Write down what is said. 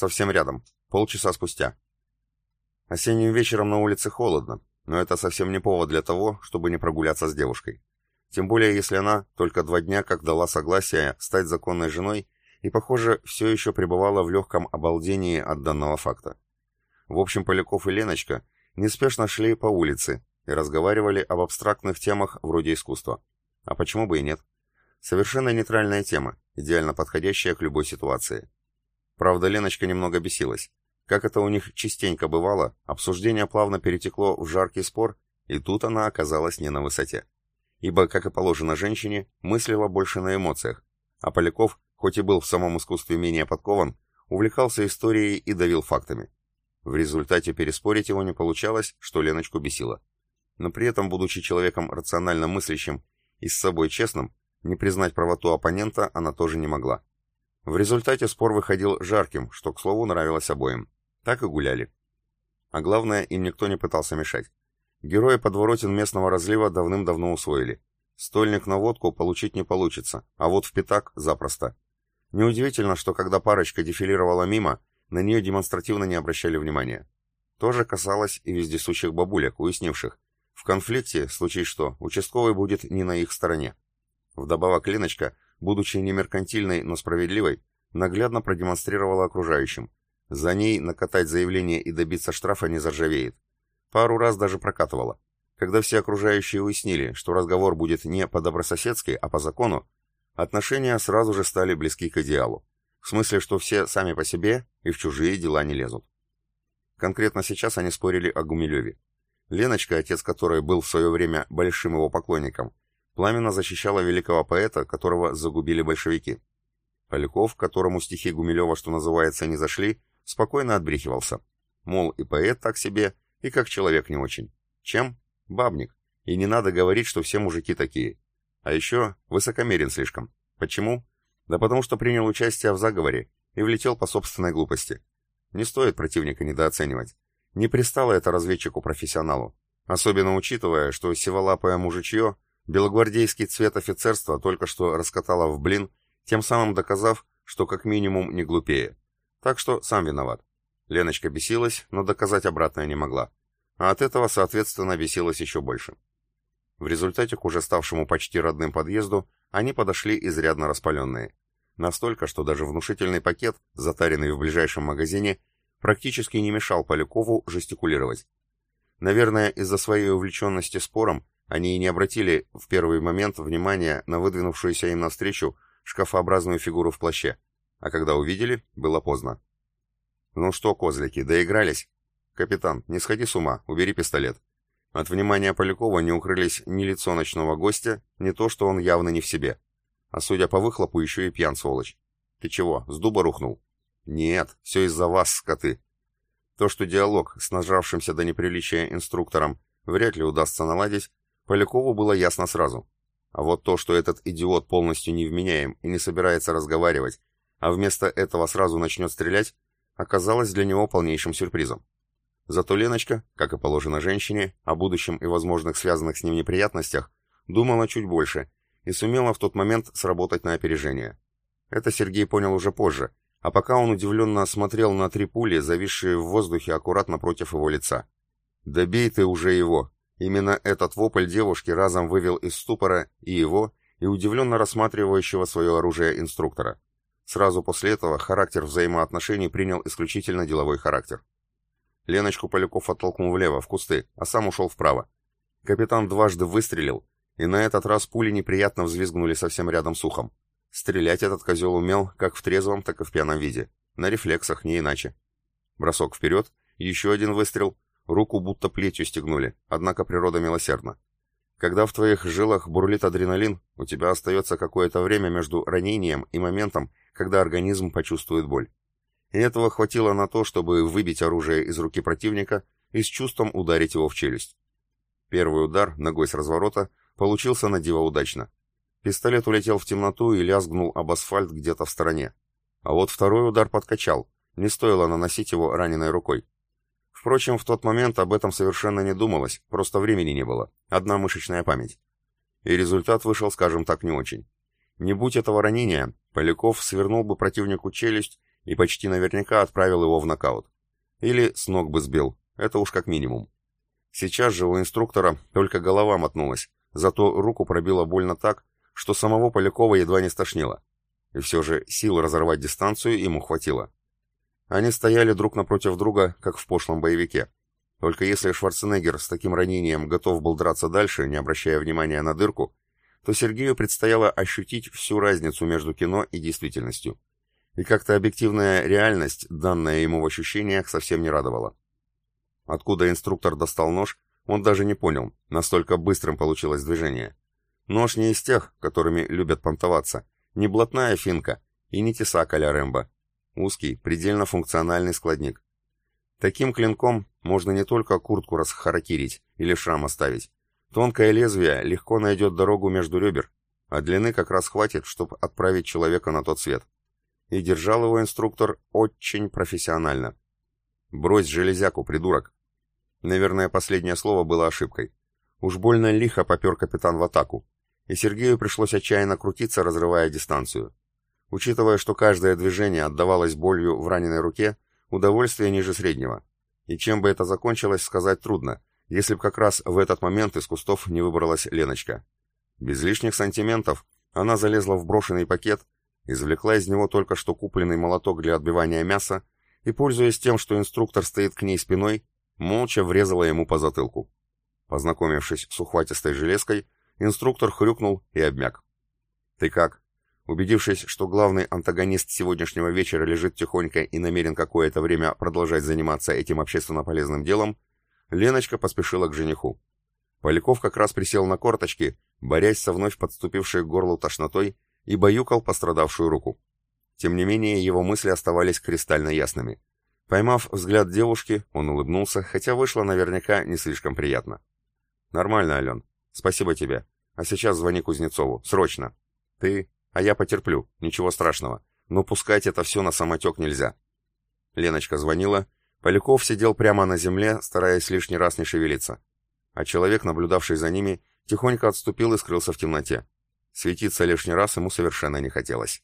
совсем рядом, полчаса спустя. Осенним вечером на улице холодно, но это совсем не повод для того, чтобы не прогуляться с девушкой. Тем более, если она только два дня как дала согласие стать законной женой и, похоже, все еще пребывала в легком обалдении от данного факта. В общем, Поляков и Леночка неспешно шли по улице и разговаривали об абстрактных темах вроде искусства. А почему бы и нет? Совершенно нейтральная тема, идеально подходящая к любой ситуации. Правда, Леночка немного бесилась. Как это у них частенько бывало, обсуждение плавно перетекло в жаркий спор, и тут она оказалась не на высоте. Ибо, как и положено женщине, мыслила больше на эмоциях, а Поляков, хоть и был в самом искусстве менее подкован, увлекался историей и давил фактами. В результате переспорить его не получалось, что Леночку бесило. Но при этом, будучи человеком рационально мыслящим и с собой честным, не признать правоту оппонента она тоже не могла. В результате спор выходил жарким, что, к слову, нравилось обоим. Так и гуляли. А главное, им никто не пытался мешать. Герои подворотен местного разлива давным-давно усвоили. Стольник на водку получить не получится, а вот в пятак запросто. Неудивительно, что когда парочка дефилировала мимо, на нее демонстративно не обращали внимания. То же касалось и вездесущих бабулек, уяснивших. В конфликте, случай что, участковый будет не на их стороне. Вдобавок Леночка, будучи не меркантильной, но справедливой, наглядно продемонстрировала окружающим. За ней накатать заявление и добиться штрафа не заржавеет. Пару раз даже прокатывала. Когда все окружающие уяснили, что разговор будет не по-добрососедски, а по закону, отношения сразу же стали близки к идеалу. В смысле, что все сами по себе и в чужие дела не лезут. Конкретно сейчас они спорили о Гумилеве. Леночка, отец которой был в свое время большим его поклонником, пламенно защищала великого поэта, которого загубили большевики. Поляков, которому стихи Гумилева, что называется, не зашли, спокойно отбрехивался. Мол, и поэт так себе, и как человек не очень. Чем? Бабник. И не надо говорить, что все мужики такие. А еще высокомерен слишком. Почему? Да потому что принял участие в заговоре и влетел по собственной глупости. Не стоит противника недооценивать. Не пристало это разведчику-профессионалу. Особенно учитывая, что сиволапое мужичье белогвардейский цвет офицерства только что раскатало в блин, тем самым доказав, что как минимум не глупее. Так что сам виноват. Леночка бесилась, но доказать обратное не могла. А от этого, соответственно, бесилась еще больше. В результате к уже ставшему почти родным подъезду они подошли изрядно распаленные. Настолько, что даже внушительный пакет, затаренный в ближайшем магазине, практически не мешал Полякову жестикулировать. Наверное, из-за своей увлеченности спором они и не обратили в первый момент внимания на выдвинувшуюся им навстречу шкафообразную фигуру в плаще, а когда увидели, было поздно. «Ну что, козлики, доигрались?» «Капитан, не сходи с ума, убери пистолет». От внимания Полякова не укрылись ни лицо ночного гостя, ни то, что он явно не в себе. А судя по выхлопу, еще и пьян, сволочь. Ты чего, с дуба рухнул? Нет, все из-за вас, скоты. То, что диалог с нажравшимся до неприличия инструктором вряд ли удастся наладить, Полякову было ясно сразу. А вот то, что этот идиот полностью невменяем и не собирается разговаривать, а вместо этого сразу начнет стрелять, оказалось для него полнейшим сюрпризом. Зато Леночка, как и положено женщине, о будущем и возможных связанных с ним неприятностях, думала чуть больше и сумела в тот момент сработать на опережение. Это Сергей понял уже позже, а пока он удивленно смотрел на три пули, зависшие в воздухе аккуратно против его лица. «Добей ты уже его!» Именно этот вопль девушки разом вывел из ступора и его, и удивленно рассматривающего свое оружие инструктора. Сразу после этого характер взаимоотношений принял исключительно деловой характер. Леночку Поляков оттолкнул влево, в кусты, а сам ушел вправо. Капитан дважды выстрелил, и на этот раз пули неприятно взвизгнули совсем рядом с ухом. Стрелять этот козел умел как в трезвом, так и в пьяном виде. На рефлексах, не иначе. Бросок вперед, еще один выстрел, руку будто плетью стегнули, однако природа милосердна. Когда в твоих жилах бурлит адреналин, у тебя остается какое-то время между ранением и моментом, когда организм почувствует боль. И этого хватило на то, чтобы выбить оружие из руки противника и с чувством ударить его в челюсть. Первый удар, ногой с разворота, получился на диво удачно. Пистолет улетел в темноту и лязгнул об асфальт где-то в стороне. А вот второй удар подкачал, не стоило наносить его раненой рукой. Впрочем, в тот момент об этом совершенно не думалось, просто времени не было, одна мышечная память. И результат вышел, скажем так, не очень. Не будь этого ранения, Поляков свернул бы противнику челюсть и почти наверняка отправил его в нокаут. Или с ног бы сбил, это уж как минимум. Сейчас же у инструктора только голова мотнулась, зато руку пробило больно так, что самого Полякова едва не стошнило. И все же сил разорвать дистанцию ему хватило. Они стояли друг напротив друга, как в пошлом боевике. Только если Шварценеггер с таким ранением готов был драться дальше, не обращая внимания на дырку, то Сергею предстояло ощутить всю разницу между кино и действительностью. И как-то объективная реальность, данная ему в ощущениях, совсем не радовала. Откуда инструктор достал нож, он даже не понял, настолько быстрым получилось движение. Нож не из тех, которыми любят понтоваться, не блатная финка и не тесак а Рэмбо. Узкий, предельно функциональный складник. Таким клинком можно не только куртку расхаракирить или шрам оставить. Тонкое лезвие легко найдет дорогу между ребер, а длины как раз хватит, чтобы отправить человека на тот свет. И держал его инструктор очень профессионально. «Брось железяку, придурок!» Наверное, последнее слово было ошибкой. Уж больно лихо попер капитан в атаку, и Сергею пришлось отчаянно крутиться, разрывая дистанцию. Учитывая, что каждое движение отдавалось болью в раненой руке, удовольствие ниже среднего. И чем бы это закончилось, сказать трудно, если бы как раз в этот момент из кустов не выбралась Леночка. Без лишних сантиментов она залезла в брошенный пакет, извлекла из него только что купленный молоток для отбивания мяса и, пользуясь тем, что инструктор стоит к ней спиной, молча врезала ему по затылку. Познакомившись с ухватистой железкой, инструктор хрюкнул и обмяк. «Ты как?» Убедившись, что главный антагонист сегодняшнего вечера лежит тихонько и намерен какое-то время продолжать заниматься этим общественно полезным делом, Леночка поспешила к жениху. Поляков как раз присел на корточки, борясь со вновь подступившей к горлу тошнотой, и баюкал пострадавшую руку. Тем не менее, его мысли оставались кристально ясными. Поймав взгляд девушки, он улыбнулся, хотя вышло наверняка не слишком приятно. «Нормально, Ален. Спасибо тебе. А сейчас звони Кузнецову. Срочно. Ты а я потерплю, ничего страшного. Но пускать это все на самотек нельзя. Леночка звонила. Поляков сидел прямо на земле, стараясь лишний раз не шевелиться. А человек, наблюдавший за ними, тихонько отступил и скрылся в темноте. Светиться лишний раз ему совершенно не хотелось.